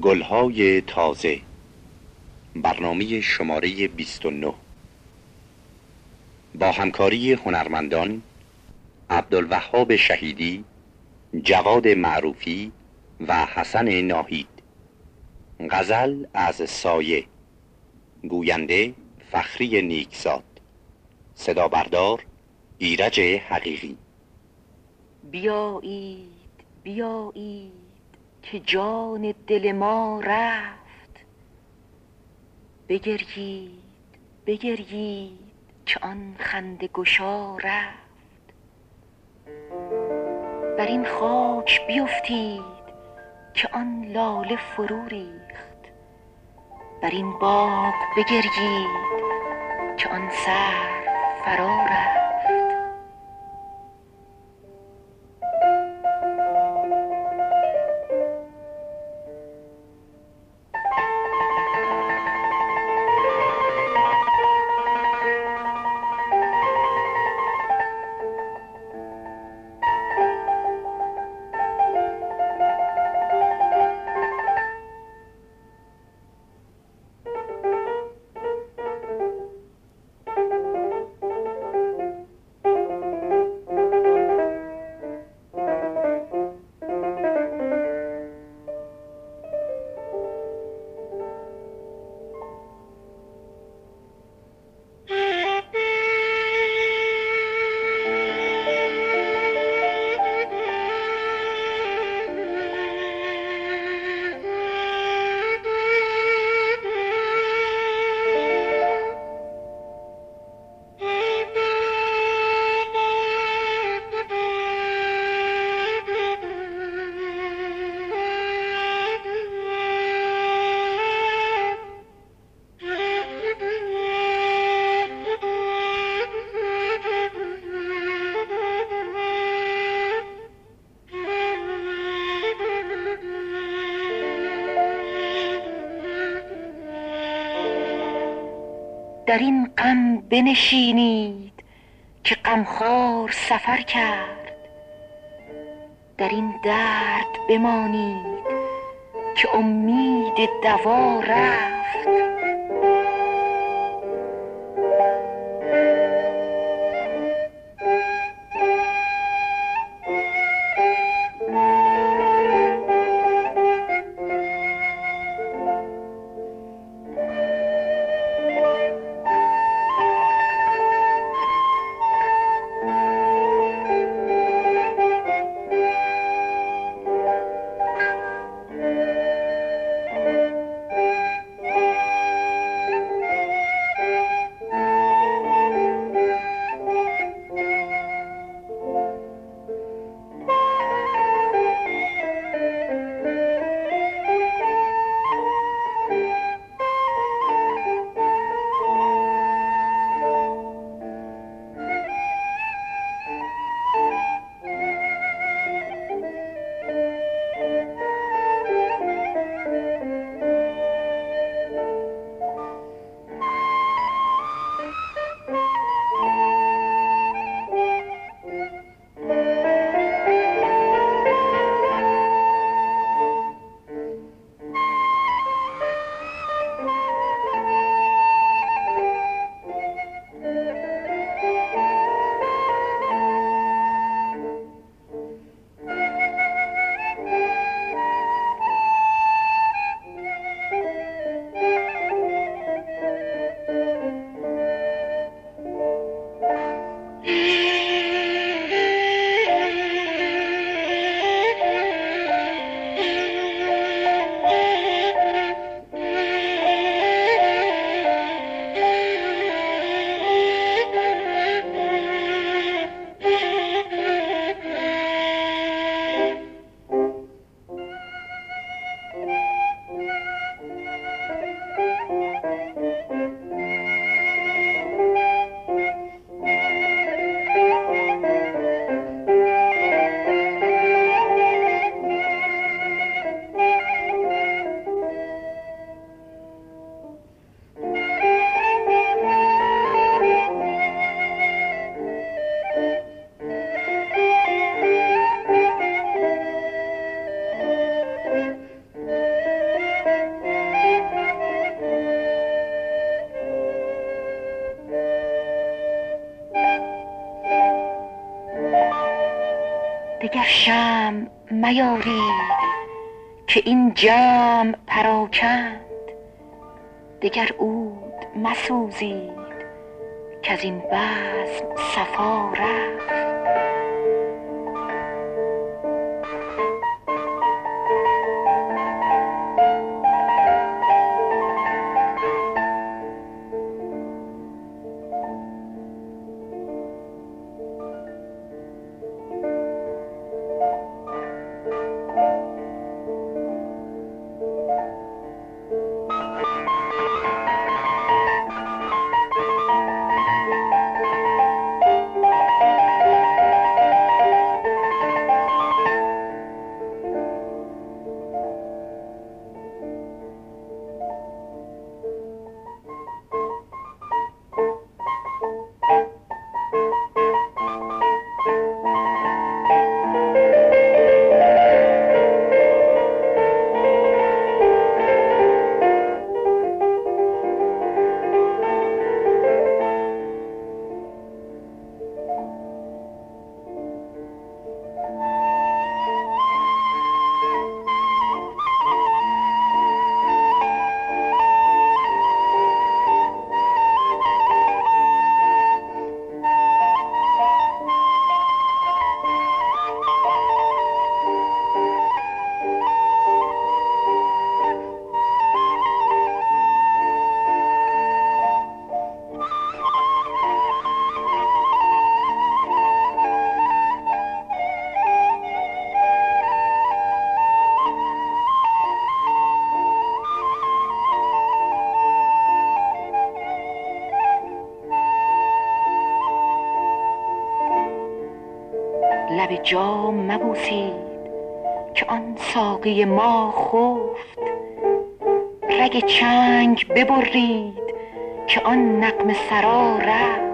گلهای تازه. برنامه شماره 29 با همکاری هنرمندان عبدالوهاب شهیدی جواد معروفی و حسن ناهید. غزل از سایه. گوینده فخری نیکزاد. صدا بردار ایرج حقیقی. بیایید بیایید. که جان دل ما رفت. بگرید بگرید که آن خنده گشا رفت. بر این خاک بیفتید که آن لاله فرو ریخت. بر این باغ بگرید که آن سر فرا رفت. در این غم بنشینید که غمخوار سفر کرد. در این درد بمانید که امید دوا رفت. اگر شم میارید که این جمع پراکند. دگر عود مسوزید که از این بزم صفا رفت. لب جام مبوسید که آن ساقی ما خفت. رگ چنگ ببرید که آن نغمه سرا رفت.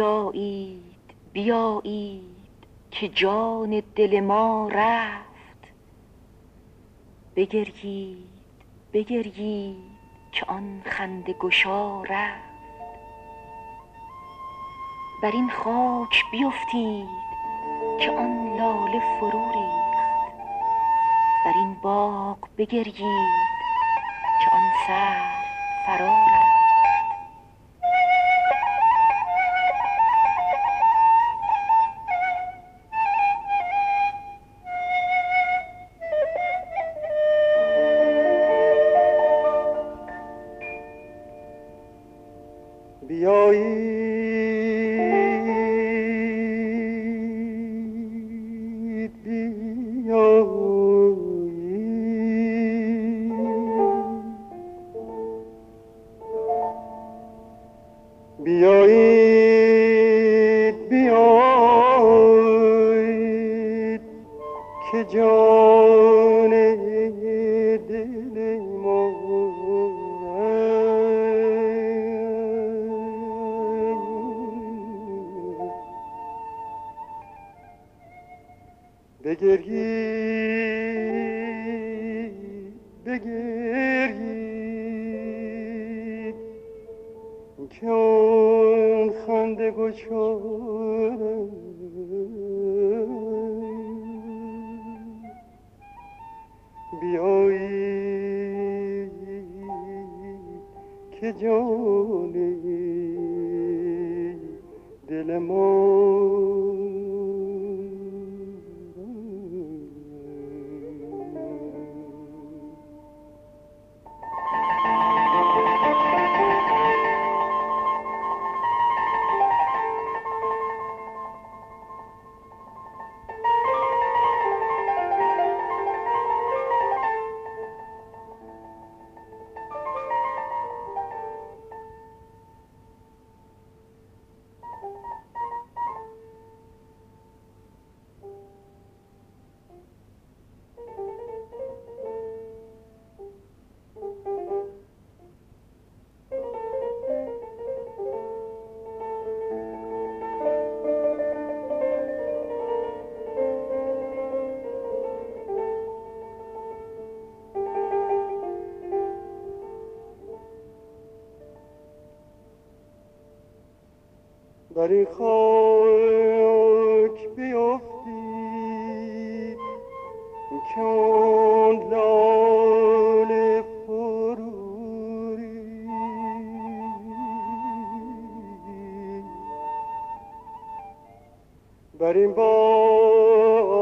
بیایید بیایید که جان دل ما رفت. بگریید بگریید که آن خنده گشا رفت. بر این خاک بیفتید که آن لاله فرو ریخت. بر این باغ بگریید که آن سر فرا بیایید بیایید بیایید که جان دل ما این خاک بیفتید که اون لال فروری بر این باغ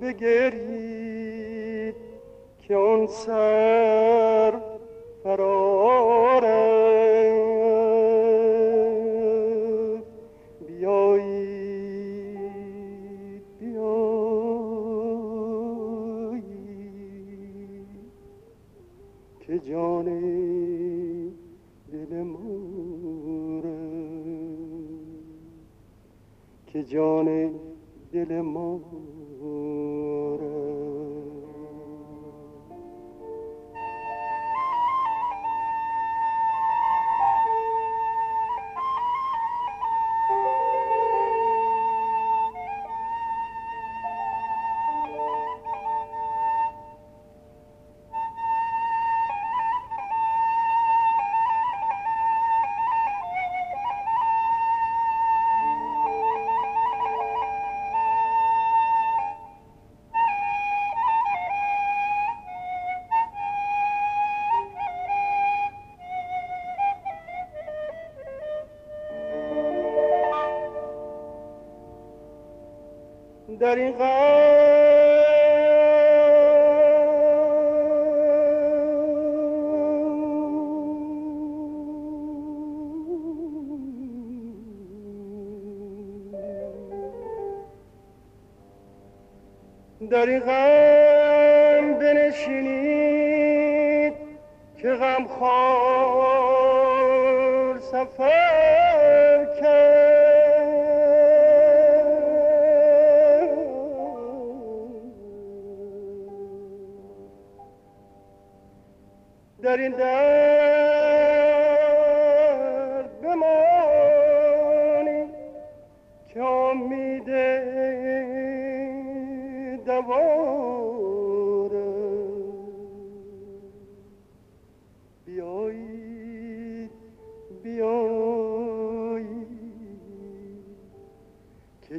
بگرید که اون سر فرارم دل در این در این غم بنشینید که غم خور سفر. بیایید بیایید که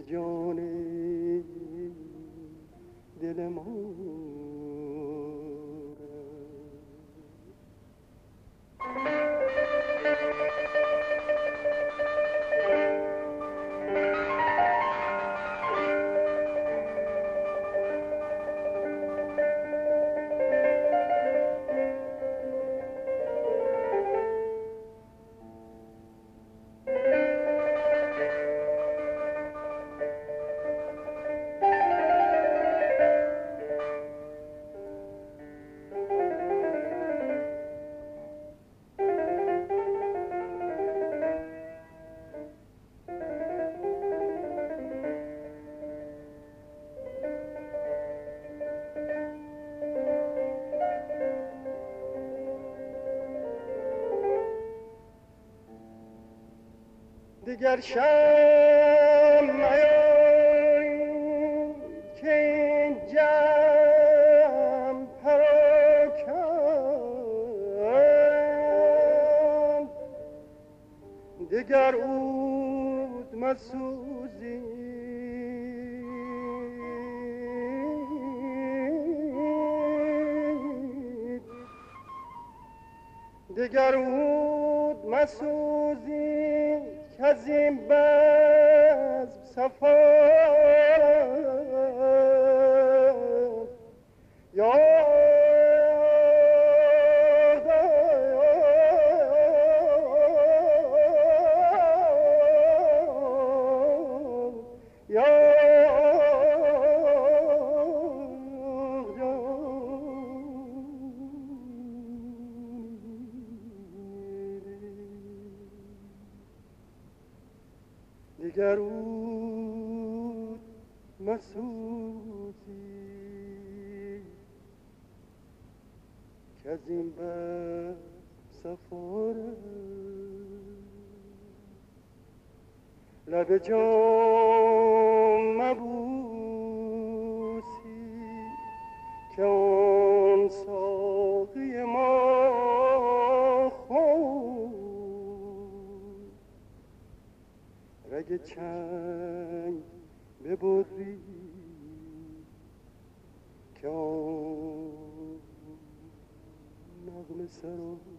دگر شام نیای که این جم پراکن دگر اود مسوزی. دگر اود مسوزی. که از این بزم درود از این بر سفاره لب جام مبوسی که اون ساقی ما خود رگ چنگ ببری که آن começaram.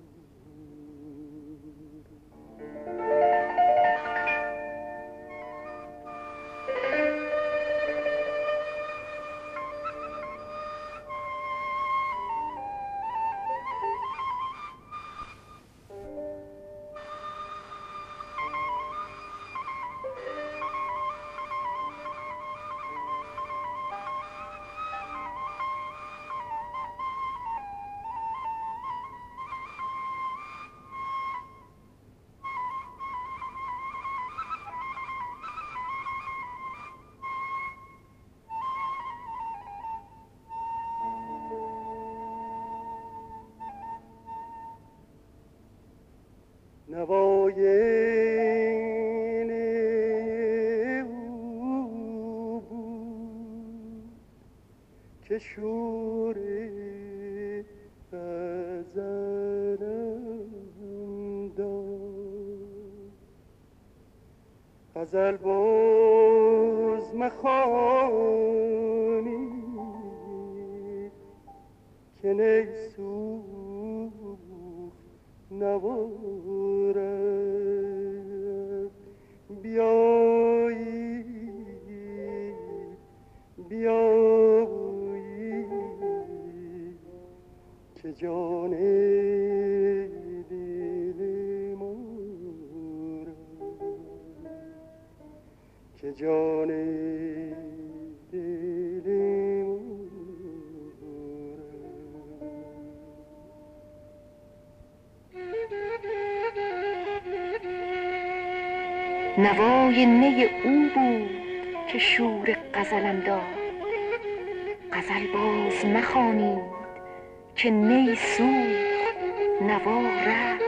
نوای او بود که شور غزلم داد. غزل باز مخانی که نیسو نوارد جان دل نوای نی او بود که شور غزلم داد غزل باز مخوانید که نی سوخت نوا رفت.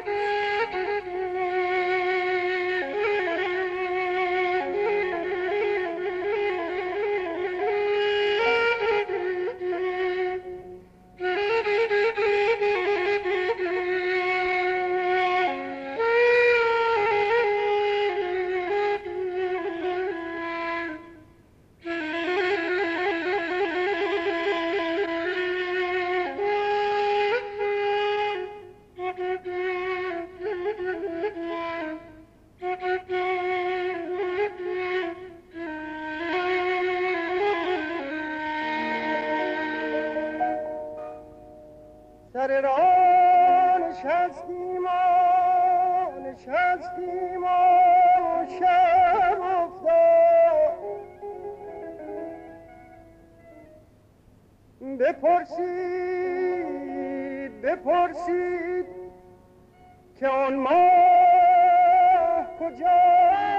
بپرسید که آن ماه کجاست؟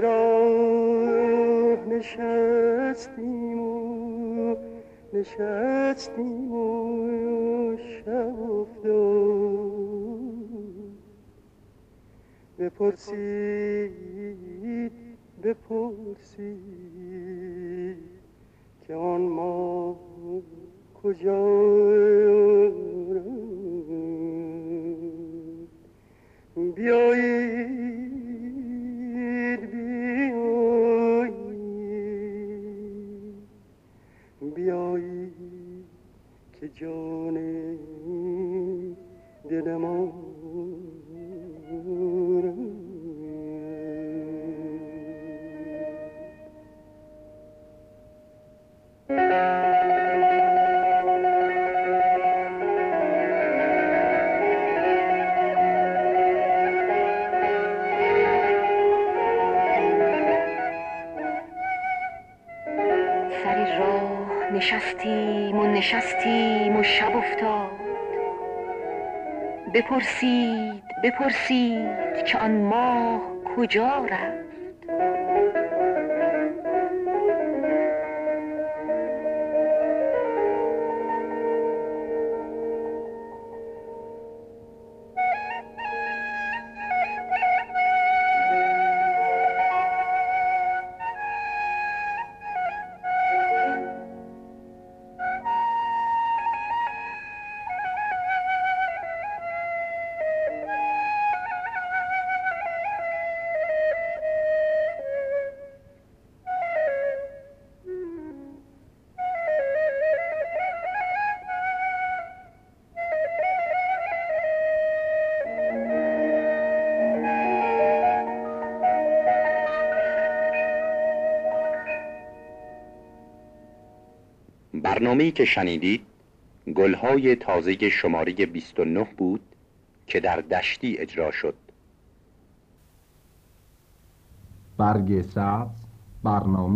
راه نشستیم و نشستیم و شب افتاد. بپرسید بپرسید که آن ما کجا بیایید که جان دل نشستیم و شب افتاد. بپرسید بپرسید که آن ماه کجا رفت؟ برنامه‌ای که شنیدید گلهای تازه شماره 29 بود که در دشتی اجرا شد. برگ سبز برنامه